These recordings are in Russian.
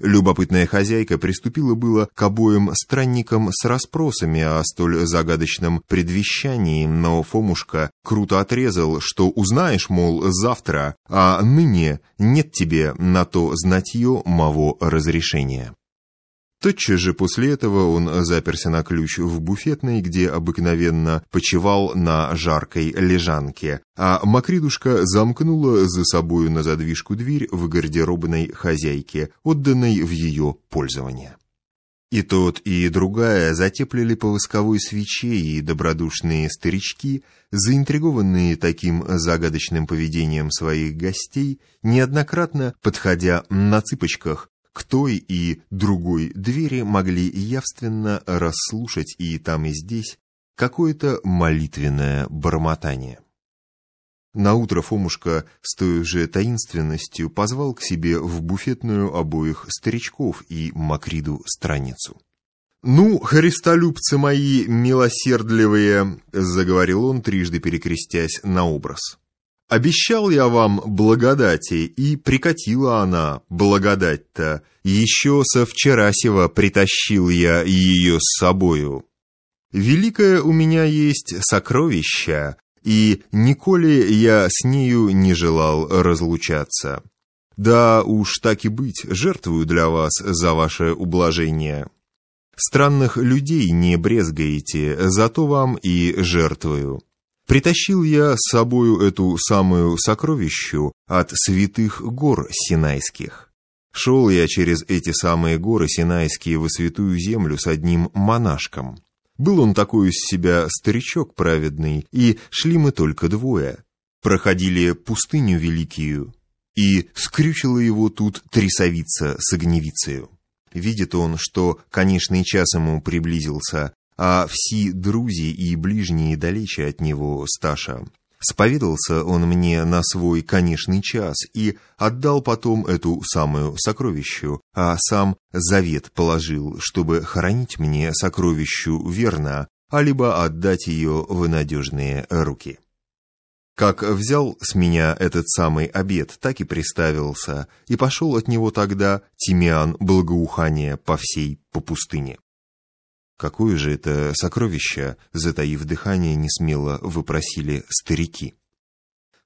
Любопытная хозяйка приступила было к обоим странникам с расспросами о столь загадочном предвещании, но Фомушка круто отрезал, что узнаешь, мол, завтра, а ныне нет тебе на то знатье моего разрешения. Тотчас же после этого он заперся на ключ в буфетной, где обыкновенно почевал на жаркой лежанке, а Макридушка замкнула за собою на задвижку дверь в гардеробной хозяйке, отданной в ее пользование. И тот, и другая затеплили по восковой свече, и добродушные старички, заинтригованные таким загадочным поведением своих гостей, неоднократно, подходя на цыпочках, к той и другой двери могли явственно расслушать и там, и здесь какое-то молитвенное бормотание. Наутро Фомушка с той же таинственностью позвал к себе в буфетную обоих старичков и Макриду страницу. «Ну, христолюбцы мои милосердливые!» — заговорил он, трижды перекрестясь на образ. Обещал я вам благодати, и прикатила она, благодать-то. Еще со вчерасего притащил я ее с собою. Великое у меня есть сокровище, и николи я с нею не желал разлучаться. Да уж так и быть, жертвую для вас за ваше ублажение. Странных людей не брезгаете, зато вам и жертвую. Притащил я с собою эту самую сокровищу от святых гор Синайских. Шел я через эти самые горы Синайские во святую землю с одним монашком. Был он такой из себя старичок праведный, и шли мы только двое. Проходили пустыню великую, и скрючила его тут трясовица с огневицею. Видит он, что конечный час ему приблизился, а все друзья и ближние далече от него Сташа. Споведался он мне на свой конечный час и отдал потом эту самую сокровищу, а сам завет положил, чтобы хоронить мне сокровищу верно, а либо отдать ее в надежные руки. Как взял с меня этот самый обед, так и приставился, и пошел от него тогда Тимиан благоухания по всей по пустыне. Какое же это сокровище, затаив дыхание, несмело выпросили старики.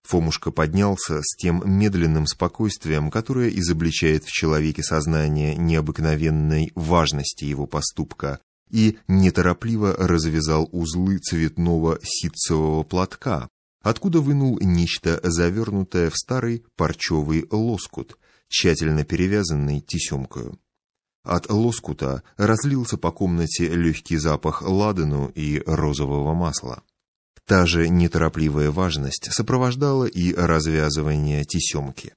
Фомушка поднялся с тем медленным спокойствием, которое изобличает в человеке сознание необыкновенной важности его поступка, и неторопливо развязал узлы цветного ситцевого платка, откуда вынул нечто завернутое в старый парчевый лоскут, тщательно перевязанный тесемкою. От лоскута разлился по комнате легкий запах ладану и розового масла. Та же неторопливая важность сопровождала и развязывание тесемки.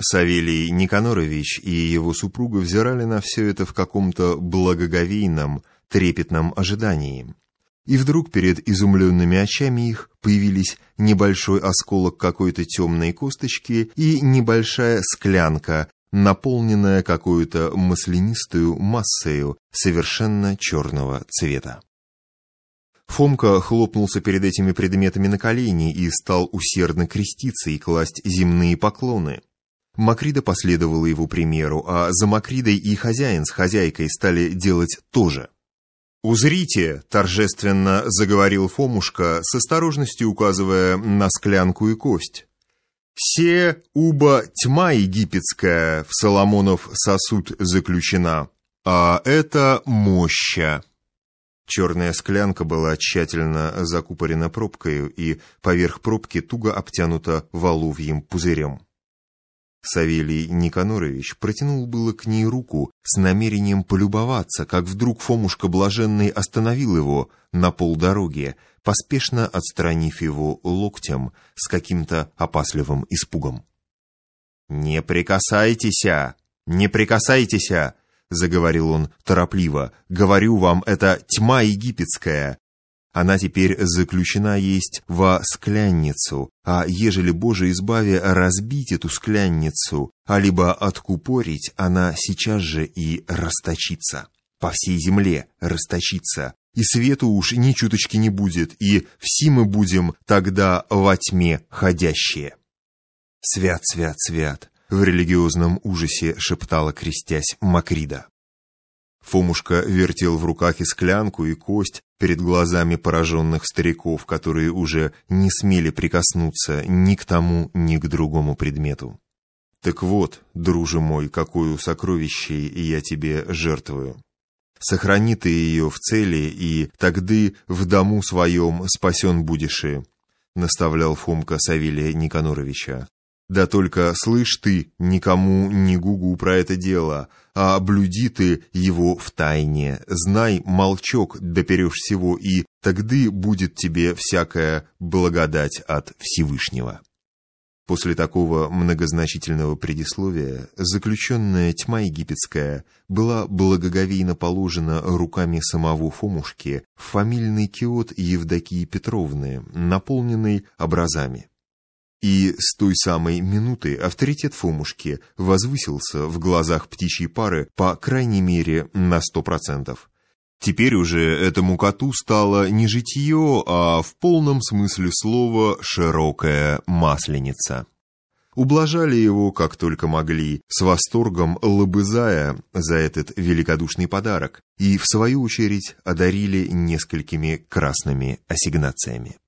Савелий Никанорович и его супруга взирали на все это в каком-то благоговейном, трепетном ожидании. И вдруг перед изумленными очами их появились небольшой осколок какой-то темной косточки и небольшая склянка наполненная какую-то маслянистую массою совершенно черного цвета. Фомка хлопнулся перед этими предметами на колени и стал усердно креститься и класть земные поклоны. Макрида последовала его примеру, а за Макридой и хозяин с хозяйкой стали делать то же. «Узрите!» — торжественно заговорил Фомушка, с осторожностью указывая на склянку и кость. Се уба тьма египетская в Соломонов сосуд заключена, а это моща. Черная склянка была тщательно закупорена пробкой и поверх пробки туго обтянута воловьим пузырем. Савелий Никанорович протянул было к ней руку с намерением полюбоваться, как вдруг Фомушка Блаженный остановил его на полдороге, поспешно отстранив его локтем с каким-то опасливым испугом. «Не прикасайтесь, не прикасайтесь!» — заговорил он торопливо. «Говорю вам, это тьма египетская, она теперь заключена есть во склянницу, а ежели, Боже избави, разбить эту склянницу, а либо откупорить, она сейчас же и расточится. По всей земле расточится. И свету уж ни чуточки не будет, и все мы будем тогда во тьме ходящие. Свят, свят, свят, в религиозном ужасе шептала, крестясь, Макрида. Фомушка вертел в руках и склянку, и кость перед глазами пораженных стариков, которые уже не смели прикоснуться ни к тому, ни к другому предмету. Так вот, друже мой, какую сокровище я тебе жертвую. Сохрани ты ее в цели, и тогда в дому своем спасен будешь и, наставлял Фомка Савелия Никаноровича. Да только слышь ты никому не гугу про это дело, а блюди ты его в тайне. Знай, молчок доперешь всего, и тогда будет тебе всякая благодать от Всевышнего. После такого многозначительного предисловия заключенная тьма египетская была благоговейно положена руками самого Фомушки в фамильный киот Евдокии Петровны, наполненный образами. И с той самой минуты авторитет Фомушки возвысился в глазах птичьей пары по крайней мере на сто процентов. Теперь уже этому коту стало не житье, а в полном смысле слова «широкая масленица». Ублажали его, как только могли, с восторгом лобызая за этот великодушный подарок, и, в свою очередь, одарили несколькими красными ассигнациями.